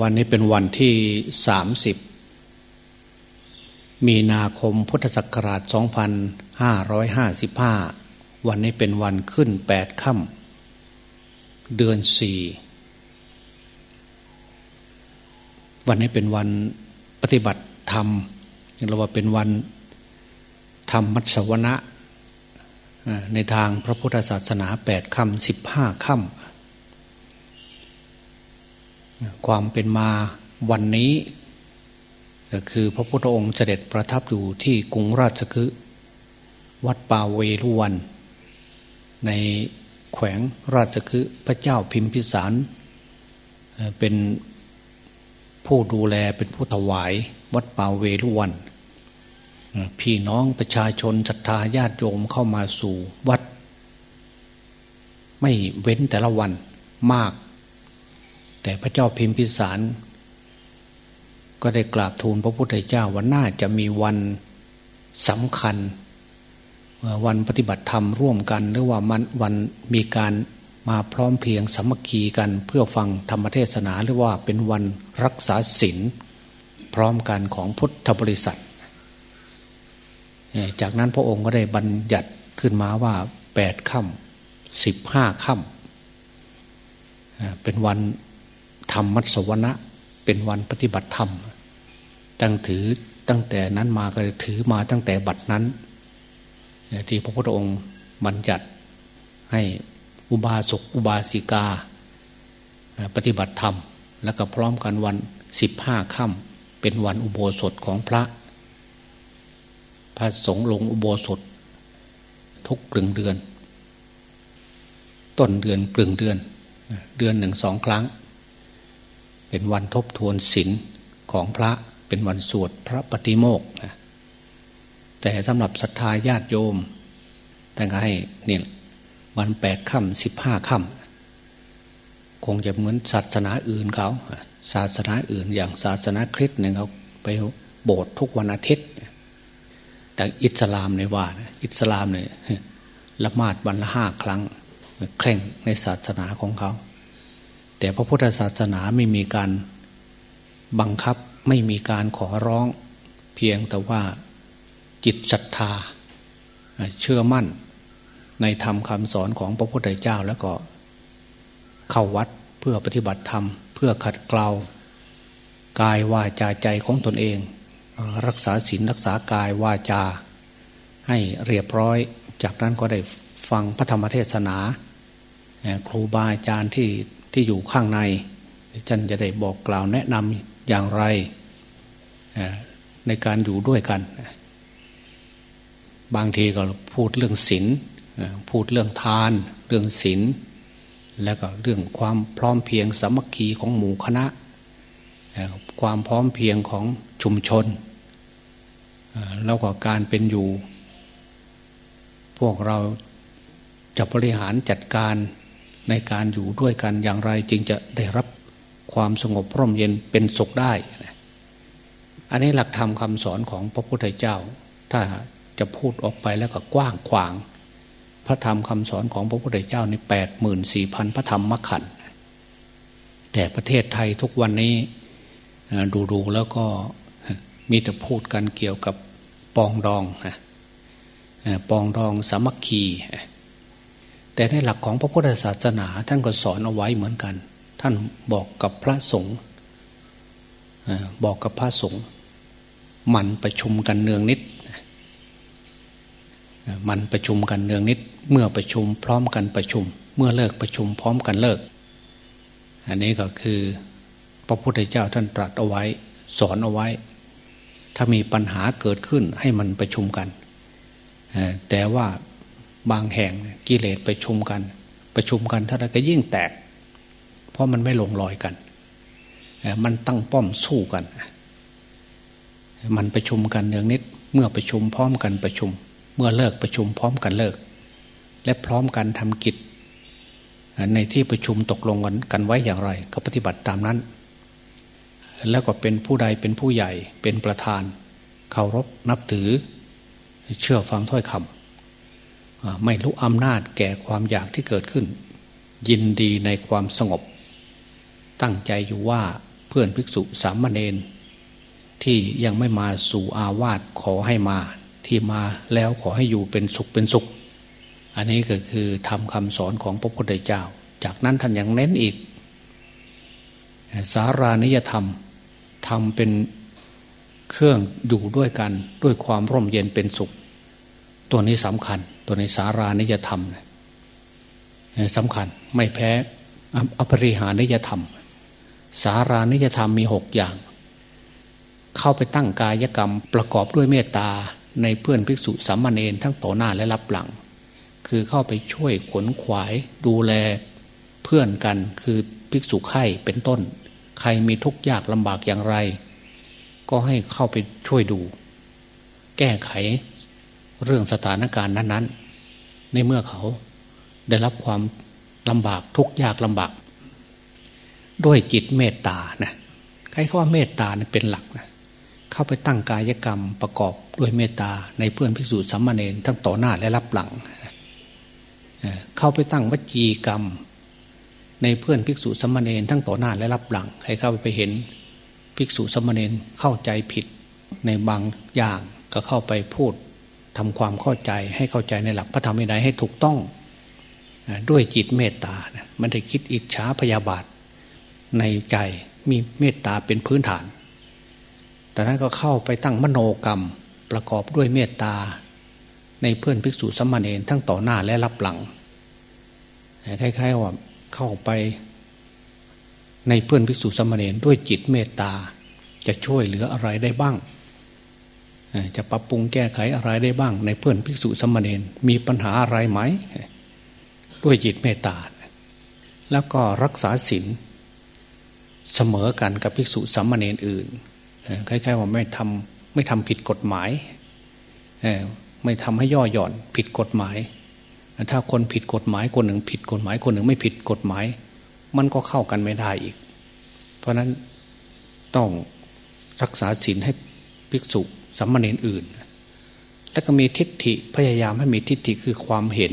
วันนี้เป็นวันที่สามสิบมีนาคมพุทธศักราช 2555 วันนี้เป็นวันขึ้นแปดค่ำเดือนสี่วันนี้เป็นวันปฏิบัติธรรมเราว่าเป็นวันธรรมมัสวนะในทางพระพุทธศาสนาแปดค่ำสิบห้าค่ำ ความเป็นมาวันนี้ก็คือพระพุทธองค์เสด็จประทับอยู่ที่กรุงราชคฤห์วัดป่าเวรุวัน ในแขวงราชคฤห์พระเจ้าพิมพิสารเป็นผู้ดูแลเป็นผู้ถวายวัดป่าเวรุวัน พี่น้องประชาชนศรัทธาญาติโยมเข้ามาสู่วัด ไม่เว้นแต่ละวันมาก แต่พระเจ้าพิมพิสาร ก็ได้กราบทูลพระพุทธเจ้าว่าน่าจะมีวันสำคัญ วันปฏิบัติธรรมร่วมกัน หรือว่ามันวันมีการมาพร้อมเพียงสามัคคีกัน เพื่อฟังธรรมเทศนาหรือว่าเป็นวันรักษาศีลพร้อมกันของพุทธบริษัท จากนั้นพระองค์ก็ได้บัญญัติขึ้นมาว่าแปดค่ำสิบห้าค่ำเป็นวัน ธรรมมัสวนะเป็นวันปฏิบัติธรรม ตั้งถือตั้งแต่นั้นมาก็ถือมาตั้งแต่บัดนั้นที่พระพุทธองค์บัญญัติให้อุบาสกอุบาสิกา ปฏิบัติธรรม แล้วก็พร้อมกันวันสิบห้าค่ำเป็นวันอุโบสถของพระ พระสงฆ์ลงอุโบสถ ทุกกลึงเดือน ต้นเดือนกลึงเดือน เดือนหนึ่งสองครั้ง เป็นวันทบทวนศีลของพระเป็นวันสวดพระปฏิโมกนะแต่สำหรับศรัทธาญาติโยมแต่ก็ให้เนี่ยวันแปดค่ำสิบห้าค่ำคงจะเหมือนศาสนาอื่นเขา ศาสนาอื่นอย่างศาสนาคริสต์เนี่ยเขาไปโบสถ์ทุกวันอาทิตย์ แต่อิสลามในว่าอิสลามเนี่ยละหมาดวันละห้าครั้ง เคร่งในศาสนาของเขา แต่พระพุทธศาสนาไม่มีการบังคับไม่มีการขอร้องเพียงแต่ว่าจิตศรัทธา เชื่อมั่นในธรรมคำสอนของพระพุทธเจ้าแล้วก็ เข้าวัดเพื่อปฏิบัติธรรม เพื่อขัดเกลากายวาจาใจของตนเอง รักษาศีลรักษากายวาจา ให้เรียบร้อย จากนั้นก็ได้ฟังพระธรรมเทศนา ครูบาอาจารย์ที่ ที่อยู่ข้างในท่านจะได้บอกกล่าวแนะนำอย่างไรในการอยู่ด้วยกัน บางทีก็พูดเรื่องศีลพูดเรื่องทาน เรื่องศีลแล้วก็เรื่องความพร้อมเพียงสามัคคีของหมู่คณะ ความพร้อมเพียงของชุมชน แล้วก็การเป็นอยู่ พวกเราจะบริหารจัดการ ในการอยู่ด้วยกันอย่างไรจึงจะได้รับความสงบร่มเย็นเป็นสุขได้ อันนี้หลักธรรมคำสอนของพระพุทธเจ้า ถ้าจะพูดออกไปแล้วก็กว้างขวาง พระธรรมคำสอนของพระพุทธเจ้าในแปดหมื่นสี่พันพระธรรมมขันแต่ประเทศไทยทุกวันนี้ดูๆแล้วก็มีแต่พูดกันเกี่ยวกับปองดองปองดองสามัคคี แต่ในหลักของพระพุทธศาสนา ท่านก็สอนเอาไว้เหมือนกัน ท่านบอกกับพระสงฆ์บอกกับพระสงฆ์มันประชุมกันเนืองนิดมันประชุมกันเนืองนิด เมื่อประชุมพร้อมกันประชุม เมื่อเลิกประชุมพร้อมกันเลิก อันนี้ก็คือพระพุทธเจ้าท่านตรัสเอาไว้ สอนเอาไว้ ถ้ามีปัญหาเกิดขึ้นให้มันประชุมกันแต่ว่า บางแห่งกิเลสไประชุมกัน ประชุมกันท่านก็ยิ่งแตก เพราะมันไม่ลงรอยกัน มันตั้งป้อมสู้กัน มันประชุมกันเนืองนิดเมื่อประชุมพร้อมกันประชุม เมื่อเลิกประชุมพร้อมกันเลิก และพร้อมกันทำกิจ ในที่ประชุมตกลงกันกันไว้อย่างไร ก็ปฏิบัติตามนั้น แล้วก็เป็นผู้ใดเป็นผู้ใหญ่เป็นประธานเคารพนับถือ เชื่อฟังถ้อยคำ ไม่ลุกอำนาจแก่ความอยากที่เกิดขึ้น ยินดีในความสงบ ตั้งใจอยู่ว่าเพื่อนภิกษุสามเณรที่ยังไม่มาสู่อาวาสขอให้มาที่มาแล้วขอให้อยู่เป็นสุขเป็นสุข อันนี้ก็คือทำคำสอนของพระพุทธเจ้า จากนั้นท่านยังเน้นอีก สารานิยธรรมทำเป็นเครื่องอยู่ด้วยกันด้วยความร่มเย็นเป็นสุข ตัวนี้สำคัญ ตัวในสารานิยธรรมสำคัญไม่แพ้อภริหานิยธรรม สารานิยธรรมมีหกอย่าง เข้าไปตั้งกายกรรมประกอบด้วยเมตตาในเพื่อนภิกษุสามเณรทั้งต่อหน้าและรับหลัง คือเข้าไปช่วยขนขวายดูแลเพื่อนกันคือภิกษุไข่เป็นต้น ใครมีทุกข์ยากลำบากอย่างไร ก็ให้เข้าไปช่วยดู แก้ไข เรื่องสถานการณ์นั้น ๆ ในเมื่อเขาได้รับความลำบากทุกยากลำบาก ด้วยจิตเมตตานะใครเขาว่าเมตตาเป็นหลักนะเข้าไปตั้งกายกรรมประกอบด้วยเมตตาในเพื่อนภิกษุสัมมาเนนทั้งต่อหน้าและรับหลัง เข้าไปตั้งวจีกรรม ในเพื่อนภิกษุสัมมาเนนทั้งต่อหน้าและรับหลัง ใครเข้าไปเห็นภิกษุสัมมาเนนเข้าใจผิดในบางอย่างก็เข้าไปพูด ทำความเข้าใจให้เข้าใจในหลักพระธรรมวินัยให้ถูกต้องด้วยจิตเมตตามันได้คิดอิจฉาพยาบาทในใจมีเมตตาเป็นพื้นฐาน แต่นั้นก็เข้าไปตั้งมโนกรรมประกอบด้วยเมตตา ในเพื่อนภิกษุสัมมาเนนทั้งต่อหน้าและรับหลังคล้ายๆว่าเข้าไปในเพื่อนภิกษุสัมมาเนนด้วยจิตเมตตา จะช่วยเหลืออะไรได้บ้าง จะปรับปรุงแก้ไขอะไรได้บ้าง ในเพื่อนภิกษุสมมาเนนมีปัญหาอะไรไหม ด้วยจิตเมตตา แล้วก็รักษาศีลเสมอกันกับภิกษุสมมาเนนอื่นคล้ายๆว่าไม่ทำไม่ทำผิดกฎหมาย ไม่ทำให้ย่อหย่อนผิดกฎหมาย ถ้าคนผิดกฎหมายคนหนึ่งผิดกฎหมายคนหนึ่งไม่ผิดกฎหมาย มันก็เข้ากันไม่ได้อีก เพราะนั้นต้องรักษาศีลให้ภิกษุ สัมมาเนนอื่น แล้วก็มีทิฏฐิพยายามให้มีทิฏฐิคือความเห็น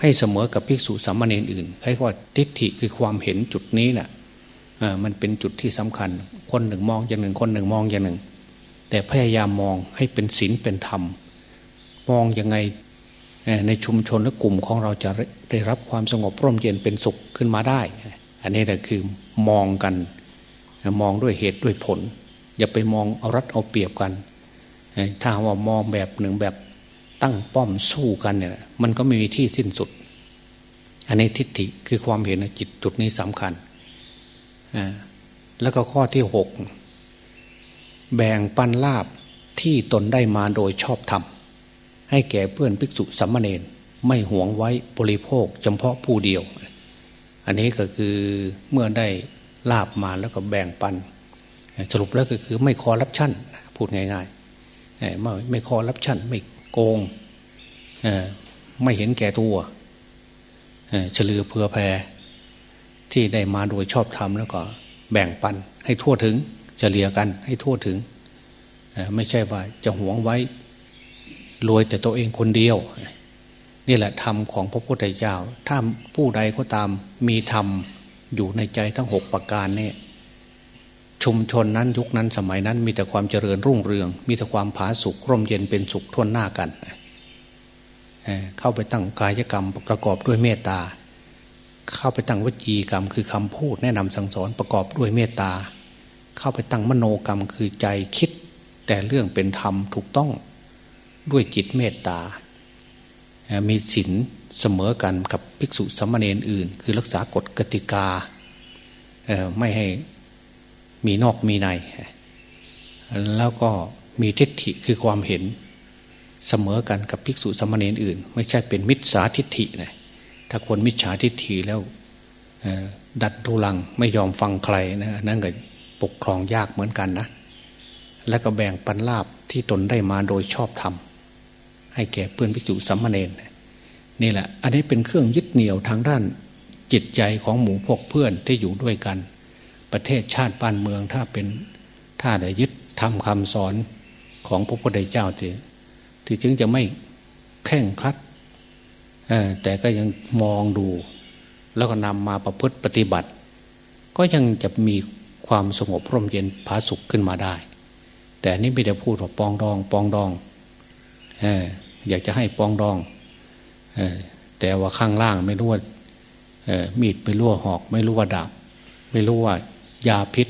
ให้เสมอกับภิกษุสัมมาเนนอื่นใครว่าทิฏฐิคือความเห็นจุดนี้แหละมันเป็นจุดที่สำคัญ คนหนึ่งมองอย่างหนึ่ง คนหนึ่งมองอย่างหนึ่ง แต่พยายามมองให้เป็นศีลเป็นธรรม มองยังไงในชุมชนและกลุ่มของเราจะได้รับความสงบร่มเย็นเป็นสุขขึ้นมาได้ อันนี้แหละคือมองกัน มองด้วยเหตุด้วยผล อย่าไปมองเอารัดเอาเปรียบกัน ถ้าว่ามองแบบหนึ่งแบบตั้งป้อมสู้กันเนี่ย มันก็ไม่มีที่สิ้นสุด อันนี้ทิฏฐิคือความเห็นจิตจุดนี้สำคัญ แล้วก็ข้อที่หกแบ่งปันลาบที่ตนได้มาโดยชอบธรรมให้แก่เพื่อนภิกษุสัมมาเนนไม่หวงไว้บริโภคเฉพาะผู้เดียว อันนี้ก็คือเมื่อได้ลาบมาแล้วก็แบ่งปัน สรุปแล้วก็คือไม่คอรับชั่นพูดง่ายๆไม่ไม่คอรับชั่นไม่โกงไม่เห็นแก่ตัวเฉลือเพื่อแพรที่ได้มาโดยชอบธรรมแล้วก็แบ่งปันให้ทั่วถึงเฉลี่ยกันให้ทั่วถึง ไม่ใช่ว่าจะหวงไว้รวยแต่ตัวเองคนเดียว นี่แหละธรรมของพระพุทธเจ้า ถ้าผู้ใดก็ตามมีธรรมอยู่ในใจทั้งหกประการนี่ ชุมชนนั้นยุคนั้นสมัยนั้นมีแต่ความเจริญรุ่งเรือง มีแต่ความผาสุกร่มเย็นเป็นสุขทวนหน้ากันเข้าไปตั้งกายกรรมประกอบด้วยเมตตา เข้าไปตั้งวจีกรรมคือคำพูดแนะนำสั่งสอนประกอบด้วยเมตตา เข้าไปตั้งมโนกรรมคือใจคิด แต่เรื่องเป็นธรรมถูกต้องด้วยจิตเมตตา มีศีลเสมอกันกับภิกษุสัมมาเนรอื่น คือรักษากฎกติกาไม่ให้ มีนอกมีใน แล้วก็มีทิฏฐิคือความเห็นเสมอกันกับภิกษุสัมมาเนรอื่น ไม่ใช่เป็นมิจฉาทิฏฐินะถ้าคนมิจฉาทิฏฐิแล้วดัดทุลังไม่ยอมฟังใครนะนั่นก็ปกครองยากเหมือนกันนะ แล้วก็แบ่งปันลาบที่ตนได้มาโดยชอบธรรมให้แก่เพื่อนภิกษุสัมมาเนนนี่แหละ อันนี้เป็นเครื่องยึดเหนี่ยวทางด้านจิตใจของหมู่พวกเพื่อนที่อยู่ด้วยกัน ประเทศชาติบ้านเมืองถ้าเป็นถ้าได้ยึดทำคำสอนของพระพุทธเจ้าที่ที่จึงจะไม่แข่งครัดแต่ก็ยังมองดู แล้วก็นำมาประพฤติปฏิบัติ ก็ยังจะมีความสงบร่มเย็นผาสุขขึ้นมาได้ แต่นี่ไม่ได้พูดว่าปองดอง ปองดองออยากจะให้ปองดองอแต่ว่าข้างล่างไม่รู้ว่ามีดไม่รู้ว่าหอก ไม่รู้ว่าดาบ ไม่รู้ว่า ยาพิษ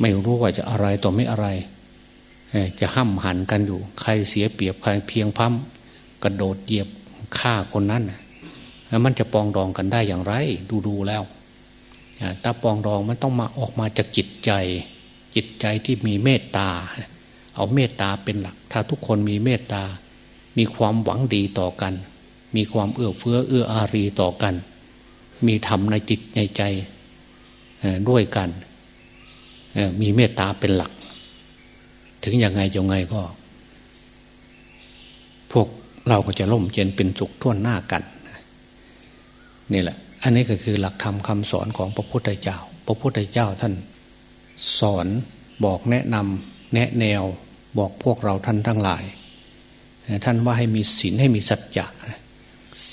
ไม่รู้ว่าจะอะไรต่อไม่อะไร จะห้ำหันกันอยู่ ใครเสียเปรียบใครเพียงพั้มกระโดดเหยียบฆ่าคนนั้นแล้วมันจะปองดองกันได้อย่างไร ดูดูแล้วตาปองดองมันต้องมาออกมาจากจิตใจ จิตใจที่มีเมตตา เอาเมตตาเป็นหลัก ถ้าทุกคนมีเมตตา มีความหวังดีต่อกัน มีความเอื้อเฟื้อเอื้ออารีต่อกัน มีธรรมในจิตในใจ ด้วยกัน มีเมตตาเป็นหลัก ถึงยังไงยังไงก็ พวกเราก็จะล่มเย็นเป็นสุขท่วนหน้ากันนี่แหละ อันนี้ก็คือหลักธรรมคำสอนของพระพุทธเจ้า พระพุทธเจ้าท่านสอนบอกแนะนำแนะแนวบอกพวกเราท่านทั้งหลาย ท่านว่าให้มีศีลให้มีสัจจะ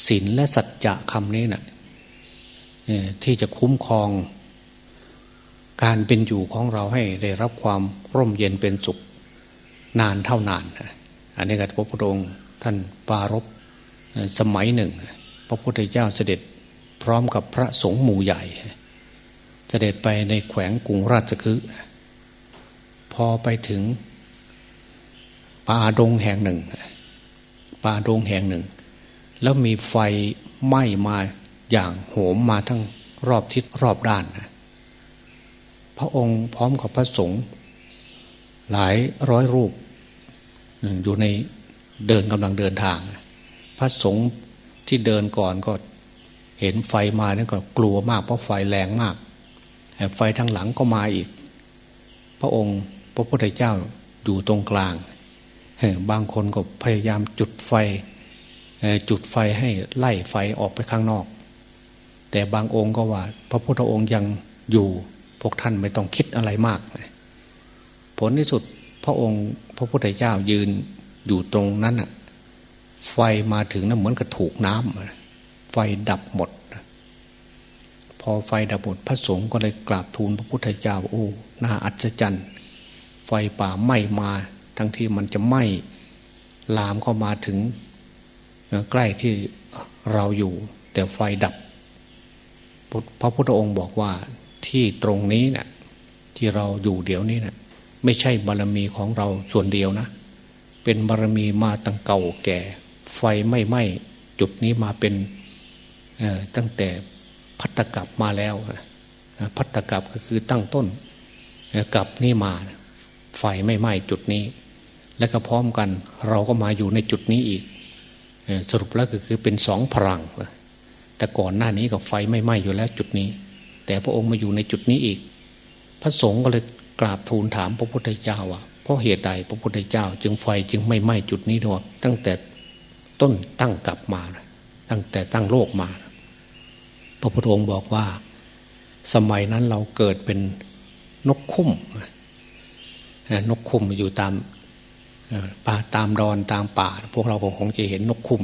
ศีลและสัจจะคำนี้นะ่ะที่จะคุ้มครอง การเป็นอยู่ของเราให้ได้รับความร่มเย็นเป็นสุขนานเท่านาน อันนี้ก็พระพุทธองค์ท่านปารบสมัยหนึ่ง พระพุทธเจ้าเสด็จพร้อมกับพระสงฆ์หมู่ใหญ่ เสด็จไปในแขวงกรุงราชคฤห์พอไปถึงป่าดงแห่งหนึ่งป่าดงแห่งหนึ่ง แล้วมีไฟไหม้มาอย่างโหมมาทั้งรอบทิศรอบด้านนะ พระองค์พร้อมกับพระสงฆ์หลายร้อยรูปอยู่ในเดินกำลังเดินทาง พระสงฆ์ที่เดินก่อนก็เห็นไฟมาเนี่ยก็กลัวมากเพราะไฟแรงมาก ไฟทางหลังก็มาอีก พระองค์พระพุทธเจ้าอยู่ตรงกลาง บางคนก็พยายามจุดไฟ จุดไฟให้ไล่ไฟออกไปข้างนอก แต่บางองค์ก็ว่า พระพุทธองค์ยังอยู่ พวกท่านไม่ต้องคิดอะไรมาก ผลที่สุดพระองค์พระพุทธเจ้ายืนอยู่ตรงนั้นอะไฟมาถึงนะเหมือนกับถูกน้ำไฟดับหมด พอไฟดับหมดพระสงฆ์ก็เลยกราบทูลพระพุทธเจ้าโอ้น่าอัศจรรย์ ไฟป่าไหม้มา ทั้งที่มันจะไหม้ลามเข้ามาถึงใกล้ที่เราอยู่ แต่ไฟดับพระพุทธองค์บอกว่า ที่ตรงนี้เนะ่ยที่เราอยู่เดี๋ยวนี้เนะ่ะไม่ใช่บารมีของเราส่วนเดียวนะ เป็นบารมีมาตั้งเก่าแก่ ไฟไม่ไหม้จุดนี้มาเป็นตั้งแต่พัตกับมาแล้วพัตกับก็คือตั้งต้นกับนี่มาไฟไม่ไหม้จุดนี้ และก็พร้อมกัน เราก็มาอยู่ในจุดนี้อีกสรุปแล้วก็คือเป็นสองพลังแต่ก่อนหน้านี้กับไฟไม่ไหม้อยู่แล้วจุดนี้ แต่พระองค์มาอยู่ในจุดนี้อีก พระสงฆ์ก็เลยกราบทูลถามพระพุทธเจ้าว่าเพราะเหตุใดพระพุทธเจ้า จึงไฟจึงไม่ไหม้จุดนี้ด้วยตั้งแต่ต้นตั้งกลับมาตั้งแต่ตั้งโลกมา พระพุทธองค์บอกว่า สมัยนั้นเราเกิดเป็นนกคุ้มนกคุ้มอยู่ตามป่าตามดอนตามป่า พวกเราคงจะเห็นนกคุ้ม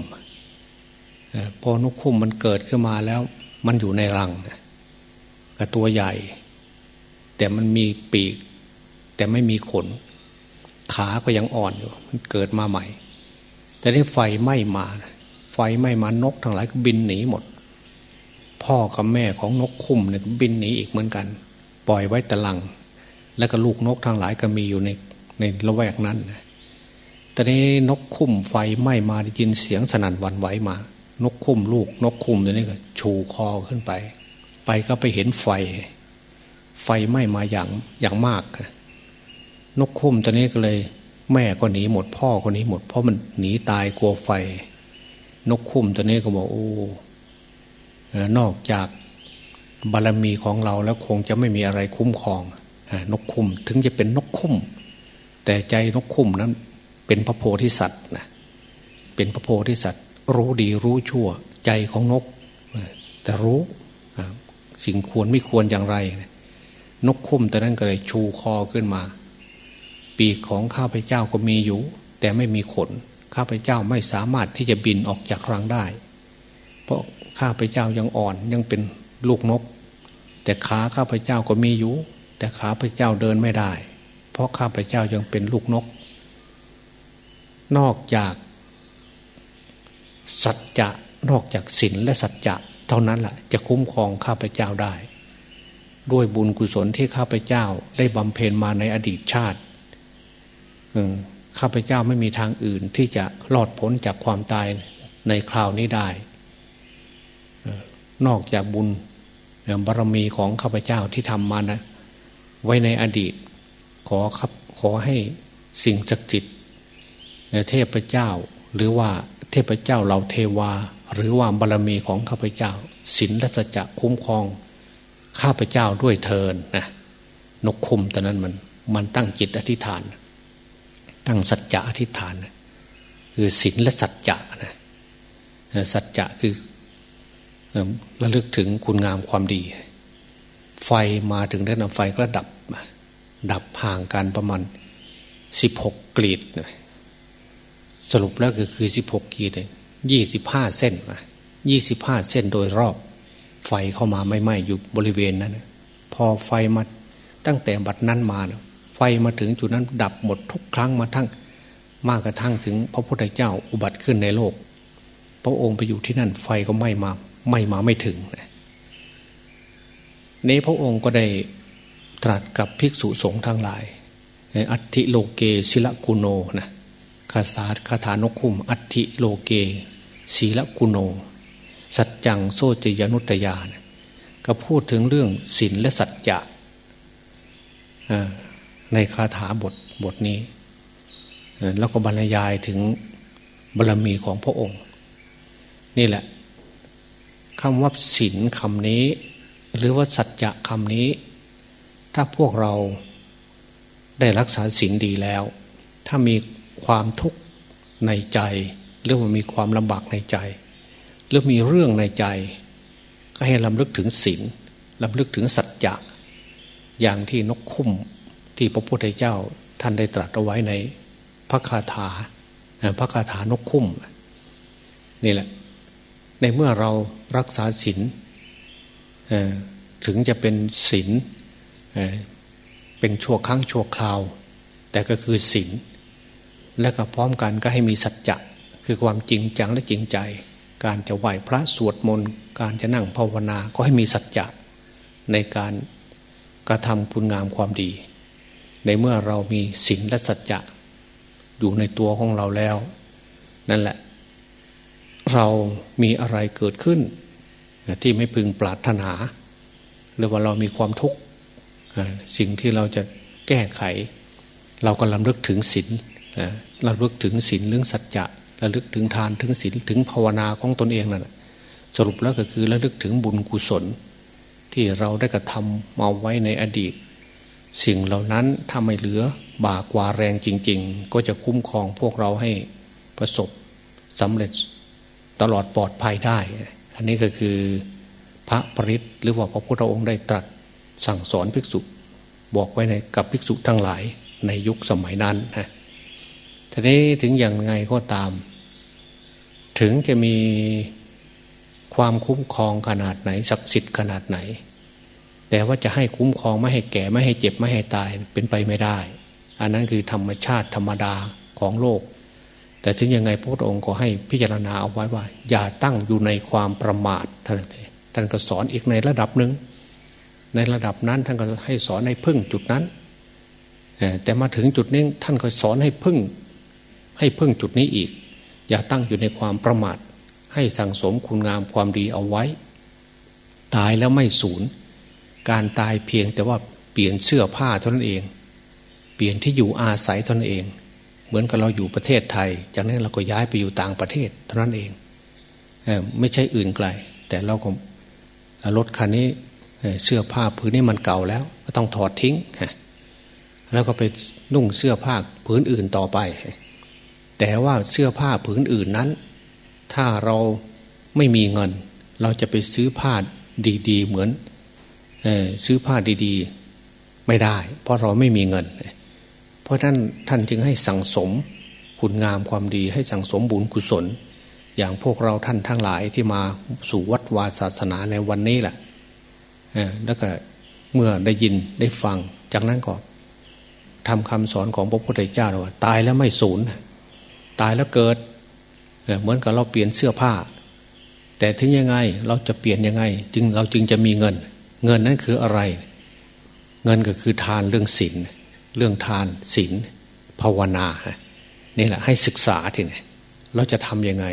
พอนกคุ้มมันเกิดขึ้นมาแล้ว มันอยู่ในรัง กับตัวใหญ่ แต่มันมีปีก แต่ไม่มีขน ขาก็ยังอ่อนอยู่ มันเกิดมาใหม่ แต่ที่ไฟไหม้มา ไฟไหม้มานกทั้งหลายก็บินหนีหมด พ่อกับแม่ของนกคุ้มเนี่ยบินหนีอีกเหมือนกัน ปล่อยไว้ตะลัง แล้วก็ลูกนกทั้งหลายก็มีอยู่ในในละแวกนั้นแต่นี้นกคุ้มไฟไหม้มาได้ยินเสียงสนั่นวันไหวมา นกคุ้มลูก นกคุ้มตัวนี้ก็ชูคอขึ้นไป ไปก็ไปเห็นไฟ ไฟไหม้มาอย่างอย่างมาก นกคุ้มตอนนี้ก็เลย แม่ก็หนีหมดพ่อก็หนีหมด เพราะมันหนีตายกลัวไฟ นกคุ้มตอนนี้ก็บอกโอ้นอกจากบารมีของเราแล้วคงจะไม่มีอะไรคุ้มครองนกคุ้มถึงจะเป็นนกคุ้มแต่ใจนกคุ้มนั้น เป็นพระโพธิสัตว์นะเป็นพระโพธิสัตว์ รู้ดีรู้ชั่ว ใจของนก แต่รู้ สิ่งควรไม่ควรอย่างไร นกคุ้มแต่นั้นก็เลยชูคอขึ้นมา ปีกของข้าพเจ้าก็มีอยู่ แต่ไม่มีขน ข้าพเจ้าไม่สามารถที่จะบินออกจากรังได้ เพราะข้าพเจ้ายังอ่อนยังเป็นลูกนก แต่ขาข้าพเจ้าก็มีอยู่ แต่ขาพเจ้าเดินไม่ได้ เพราะข้าพเจ้ายังเป็นลูกนก นอกจากสัจจะนอกจากศีลและสัจจะ เท่านั้นแหละจะคุ้มครองข้าพเจ้าได้ ด้วยบุญกุศลที่ข้าพเจ้าได้บำเพ็ญมาในอดีตชาติข้าพเจ้าไม่มีทางอื่นที่จะรอดพ้นจากความตายในคราวนี้ได้ นอกจากบุญบารรมีของข้าพเจ้าที่ทำมานะ ไว้ในอดีต ขอครับขอให้สิ่งศักดิ์สิทธิ์เทพเจ้าหรือว่าเทพเจ้าเราเทวา หรือว่าบารรมีของข้าพเจ้าศีลและสัจจะคุ้มครอง ข้าพเจ้าด้วยเทินนะนกคุมตอนนั้นมันมันตั้งจิตอธิษฐาน ตั้งสัจจะอธิษฐาน คือศีลและสัจจะนะสัจจะคือระลึกถึงคุณงามความดี ไฟมาถึงได้นำไฟก็ดับ ดับห่างกันประมาณสิบหกกรีดสรุปแล้วก็คือสิบหกกรีด ยี่สิบห้าเส้นยี่สิบห้าเส้นโดยรอบ ไฟเข้ามาไม่ไหม้อยู่บริเวณนั้น พอไฟมาตั้งแต่บัดนั้นมา ไฟมาถึงจุดนั้นดับหมดทุกครั้งมาทั้งมากกระทั่งถึงพระพุทธเจ้าอุบัติขึ้นในโลก พระองค์ไปอยู่ที่นั่นไฟก็ไหม้มาไม่มาไม่ถึงนี้พระองค์ก็ได้ตรัสกับภิกษุสงฆ์ทั้งหลาย อัติโลเกศิลกุโนนะคาถาคาถานกคุมอัติโลเก ศีลกุโน สัจจังโซจยนุตยานก็พูดถึงเรื่องศีลและสัจจะในคาถาบทบทนี้ แล้วก็บรรยายถึงบารรมีของพระองค์ นี่แหละคำว่าศีลคำนี้ หรือว่าสัจจะคำนี้ ถ้าพวกเราได้รักษาศีลดีแล้ว ถ้ามีความทุกข์ในใจ หรือว่ามีความลำบากในใจ หรือมีเรื่องในใจ ก็ให้ลำลึกถึงศีลลำลึกถึงสัจจะอย่างที่นกคุ้มที่พระพุทธเจ้าท่านได้ตรัสเอาไว้ในพระคาถาพระคาถานกคุ้มนี่แหละ ในเมื่อเรารักษาศีลถึงจะเป็นศีลเป็นชั่วครั้งชั่วคราว แต่ก็คือศีลและก็พร้อมกันก็ให้มีสัจจะ คือความจริงจังและจริงใจ การจะไหว้พระสวดมนต์การจะนั่งภาวนาก็ให้มีสัจจะในการกระทำคุณงามความดี ในเมื่อเรามีศีลและสัจจะอยู่ในตัวของเราแล้ว นั่นแหละ เรามีอะไรเกิดขึ้น ที่ไม่พึงปรารถนา หรือว่าเรามีความทุกข์สิ่งที่เราจะแก้ไข เราก็ลำลึกถึงศีลเราลึกถึงศีลเรื่องสัจจะ ระลึกถึงทานถึงศีลถึงภาวนาของตนเองนั่นสรุปแล้วก็คือระลึกถึงบุญกุศล ที่เราได้กระทำมาไว้ในอดีต สิ่งเหล่านั้นถ้าไม่เหลือบากว่าแรงจริง ๆ ก็จะคุ้มครองพวกเราให้ประสบสำเร็จตลอดปลอดภัยได้ อันนี้ก็คือพระปริศหรือว่าพระพุทธองค์ได้ตรัสสั่งสอนภิกษุบอกไว้ในกับภิกษุทั้งหลายในยุคสมัยนั้นนะทีนี้ถึงอย่างไงก็ตาม ถึงจะมีความคุ้มครองขนาดไหนศักดิ์สิทธิ์ขนาดไหน แต่ว่าจะให้คุ้มครองไม่ให้แก่ไม่ให้เจ็บไม่ให้ตายเป็นไปไม่ได้ อันนั้นคือธรรมชาติธรรมดาของโลก แต่ถึงยังไงพระองค์ก็ให้พิจารณาเอาไว้ว่า อย่าตั้งอยู่ในความประมาทท่านท่านก็สอนอีกในระดับหนึ่งในระดับนั้นท่านก็ให้สอนให้พึ่งจุดนั้นแต่มาถึงจุดนี้ท่านก็สอนให้พึ่ง ให้พึ่งจุดนี้อีก อย่าตั้งอยู่ในความประมาท ให้สั่งสมคุณงามความดีเอาไว้ ตายแล้วไม่สูญการตายเพียงแต่ว่าเปลี่ยนเสื้อผ้าเท่านั้นเอง เปลี่ยนที่อยู่อาศัยเท่านั้นเอง เหมือนกับเราอยู่ประเทศไทย จากนั้นเราก็ย้ายไปอยู่ต่างประเทศเท่านั้นเองไม่ใช่อื่นไกล แต่เราก็รถคันนี้เสื้อผ้าผืนนี้มันเก่าแล้ว ก็ต้องถอดทิ้งแล้วก็ไปนุ่งเสื้อผ้าผืนอื่นต่อไป แต่ว่าเสื้อผ้าผืนอื่นนั้น ถ้าเราไม่มีเงิน เราจะไปซื้อผ้าดีๆ เหมือนซื้อผ้าดีๆ ไม่ได้ เพราะเราไม่มีเงิน เพราะท่านท่านจึงให้สั่งสมคุณงามความดีให้สั่งสมบุญกุศล อย่างพวกเราท่านทั้งหลายที่มาสู่วัดวาศาสนาในวันนี้แหละแล้วก็เมื่อได้ยินได้ฟังจากนั้นก็ทำคำสอนของพระพุทธเจ้าว่าตายแล้วไม่สูญ ตายแล้วเกิดเหมือนกับเราเปลี่ยนเสื้อผ้า แต่ถึงยังไงเราจะเปลี่ยนยังไง จึงเราจึงจะมีเงิน เงินนั้นคืออะไร เงินก็คือทานเรื่องศีลเรื่องทานศีลภาวนานี่แหละให้ศึกษาทีนี้เราจะทำยังไง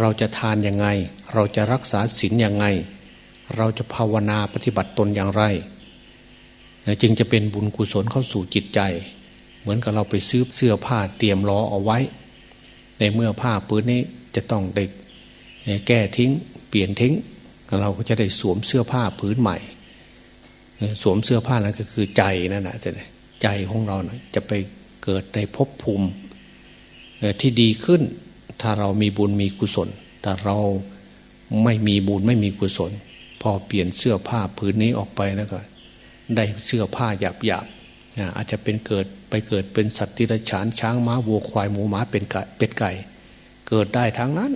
เราจะทานยังไง เราจะรักษาศีลยังไง เราจะภาวนาปฏิบัติตนอย่างไร จึงจะเป็นบุญกุศลเข้าสู่จิตใจ เหมือนกับเราไปซื้อเสื้อผ้าเตรียมรอเอาไว้ ในเมื่อผ้าปื้นนี้จะต้องได้แก้ทิ้ง เปลี่ยนทิ้ง เราก็จะได้สวมเสื้อผ้าผืนใหม่ สวมเสื้อผ้านั้นก็คือใจนั่นแหละใจของเรานะจะไปเกิดในภพภูมิที่ดีขึ้น ถ้าเรามีบุญมีกุศล แต่เราไม่มีบุญไม่มีกุศล พอเปลี่ยนเสื้อผ้าผืนนี้ออกไปแล้วก็ ได้เสื้อผ้าหยาบหยาบอาจจะเป็นเกิด ไปเกิดเป็นสัตว์ที่ระฉานช้างม้าวัวควายหมูหมาเป็นไก่เป็ดไก่ เกิดได้ทั้งนั้น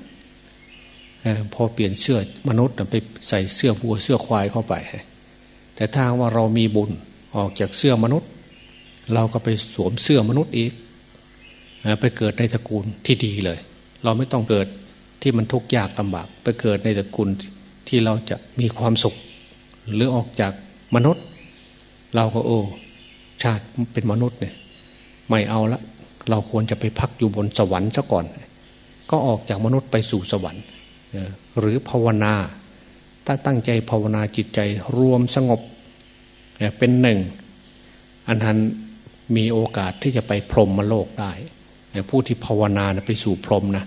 พอเปลี่ยนเสื้อมนุษย์ไปใส่เสื้อวัวเสื้อควายเข้าไป แต่ถ้าว่าเรามีบุญออกจากเสื้อมนุษย์ เราก็ไปสวมเสื้อมนุษย์อีกไปเกิดในตระกูลที่ดีเลย เราไม่ต้องเกิดที่มันทุกข์ยากลำบาก ไปเกิดในตระกูลที่เราจะมีความสุข หรือออกจากมนุษย์ เราก็โอ้ ชาติเป็นมนุษย์เนี่ยไม่เอาละ เราควรจะไปพักอยู่บนสวรรค์ซะก่อน ก็ออกจากมนุษย์ไปสู่สวรรค์หรือภาวนาถ้าตั้งใจภาวนาจิตใจรวมสงบเป็นหนึ่ง อันทันมีโอกาสที่จะไปพรหมโลกได้ ผู้ที่ภาวนาไปสู่พรหมนะ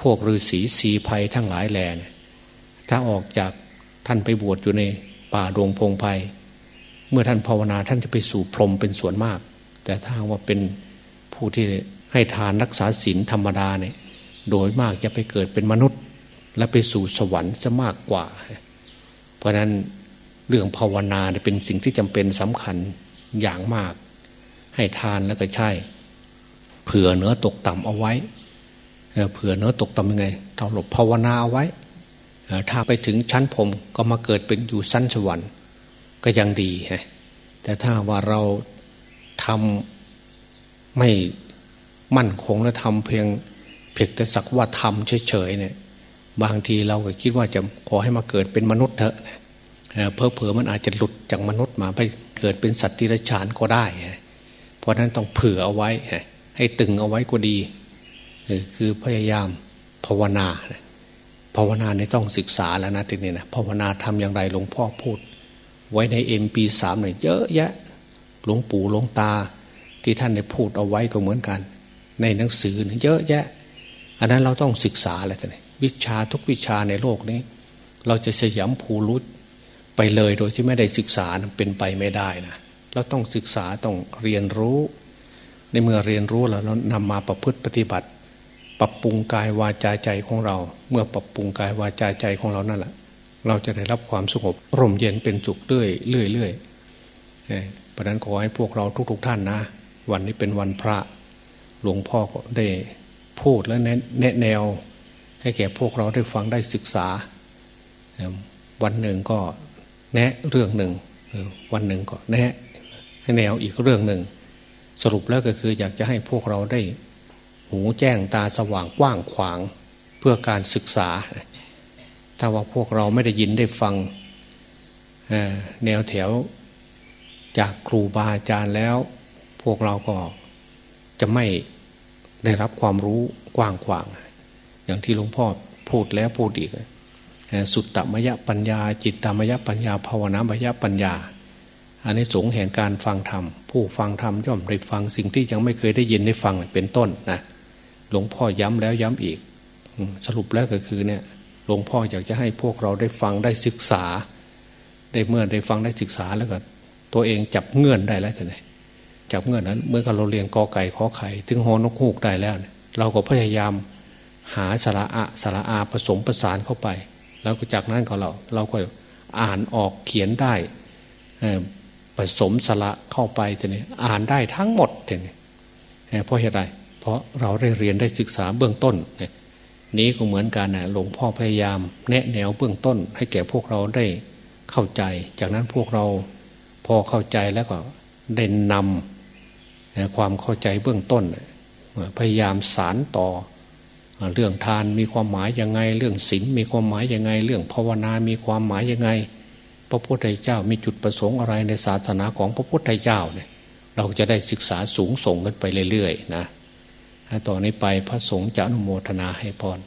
พวกฤาษีสีภัยทั้งหลายแหล่ถ้าออกจากท่านไปบวชอยู่ในป่าดงพงไพ่ เมื่อท่านภาวนาท่านจะไปสู่พรหมเป็นส่วนมาก แต่ถ้าว่าเป็นผู้ที่ให้ทานรักษาศีลธรรมดาเนี่ยโดยมากจะไปเกิดเป็นมนุษย์ และไปสู่สวรรค์จะมากกว่า เพราะนั้นเรื่องภาวนาเป็นสิ่งที่จำเป็นสำคัญอย่างมาก ให้ทานแล้วก็ใช่ เผื่อเนื้อตกต่ำเอาไว้เผื่อเนื้อตกต่ำยังไงเราหลบภาวนาเอาไว้ถ้าไปถึงชั้นผมก็มาเกิดเป็นอยู่สั้นสวรรค์ ก็ยังดีฮะแต่ถ้าว่าเราทำไม่มั่นคงและทำเพียงเพียงแต่สักว่าทำเฉยๆเนี่ย บางทีเราก็คิดว่าจะขอให้มาเกิดเป็นมนุษย์เถอะเพอเพอมันอาจจะหลุดจากมนุษย์มาไปเกิดเป็นสัตว์ที่ไรฉานก็ได้ เพราะนั้นต้องเผื่อเอาไว้ ให้ตึงเอาไว้ก็ดี คือพยายามภาวนาภาวนาในต้องศึกษาแล้วนะทีนี้นะภาวนาทำอย่างไรหลวงพ่อพูด ไว้ในเอ็มปีสามเนี่ยเยอะแยะหลวงปู่หลวงตา ที่ท่านได้พูดเอาไว้ก็เหมือนกัน ในหนังสือเยอะแยะ อันนั้นเราต้องศึกษาอะไรท่านวิชาทุกวิชาในโลกนี้ เราจะสยามภูรุษไปเลยโดยที่ไม่ได้ศึกษาเป็นไปไม่ได้นะเราต้องศึกษาต้องเรียนรู้ ในเมื่อเรียนรู้แล้วเรานำมาประพฤติปฏิบัติ ปรับปรุงกายวาจาใจของเรา เมื่อปรับปรุงกายวาจาใจของเรานั่นแหละ เราจะได้รับความสงบร่มเย็นเป็นจุกเรื่อยเรื่อยเรื่อยเพราะนั้นขอให้พวกเราทุกๆทท่านนะ วันนี้เป็นวันพระหลวงพ่อก็ได้พูดและแนะแนว ให้แก่พวกเราได้ฟังได้ศึกษา วันหนึ่งก็แนะเรื่องหนึ่ง วันหนึ่งก็แนะให้แนวอีกเรื่องหนึ่ง สรุปแล้วก็คืออยากจะให้พวกเราได้หูแจ้งตาสว่างกว้างขวางเพื่อการศึกษา ถ้าว่าพวกเราไม่ได้ยินได้ฟังแนวแถวจากครูบาอาจารย์แล้ว พวกเราก็จะไม่ได้รับความรู้กว้างขวาง อย่างที่หลวงพ่อพูดแล้วพูดอีก สุตตมยปัญญา จิตตมยปัญญา ภาวนามยปัญญา อันนี้สงแห่งการฟังธรรม ผู้ฟังธรรมย่อมได้ฟังสิ่งที่ยังไม่เคยได้ยินได้ฟังเป็นต้นนะหลวงพ่อย้ำแล้วย้ำอีก สรุปแล้วก็คือเนี่ย ลวงพ่ออยากจะให้พวกเราได้ฟังได้ศึกษา ได้เมื่อได้ฟังได้ศึกษาแล้วก็ตัวเองจับเงื่อนได้แล้วท่านจับเงื่อนนั้นเมื่อเราเรียนกอไก่ขอไข่ถึงหอนกฮูกได้แล้วเเราก็พยายามหาสระอะสระอาผสมประสานเข้าไป แล้วจากนั้นก็เราเราก็อ่านออกเขียนได้ผสมสละเข้าไปทีนี้อ่านได้ทั้งหมดทีนี้เพราะเหตุไรเพราะเราได้เรียนได้ศึกษาเบื้องต้นนี้ นี้ก็เหมือนกันนะหลวงพ่อพยายาม แนะแนวเบื้องต้น ให้แก่พวกเราได้เข้าใจ จากนั้นพวกเราพอเข้าใจแล้วก็เด่นนำความเข้าใจเบื้องต้น พยายามสารต่อ เรื่องทานมีความหมายยังไง เรื่องศีลมีความหมายยังไง เรื่องภาวนา มีความหมายยังไง พระพุทธเจ้ามีจุดประสงค์อะไรในศาสนาของพระพุทธเจ้าเนี่ยเราจะได้ศึกษาสูงส่งกันไปเรื่อยๆนะ ต่อนนี้ไปพระสงฆ์จะอนุโมทนาให้พร